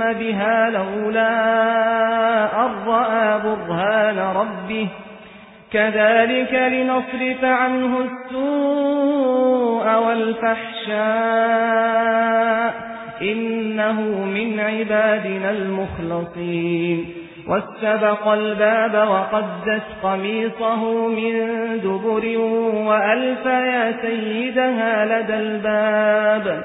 بها لولا أن رأى برهان ربه كذلك لنصرف عنه السوء والفحشاء إنه من عبادنا المخلصين واستبق الباب وقدت قميصه من دبر وألف يا سيدها لدى الباب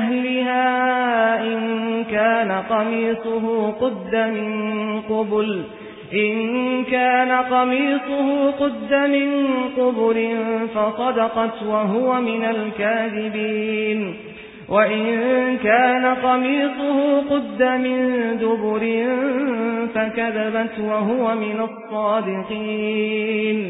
أهلها إن كان قميصه قد من قبل إن كان قميصه قد من قبل فصدقت وهو من الكاذبين. وإن كان قميصه قد من دبر فكذبت وهو من الصادقين.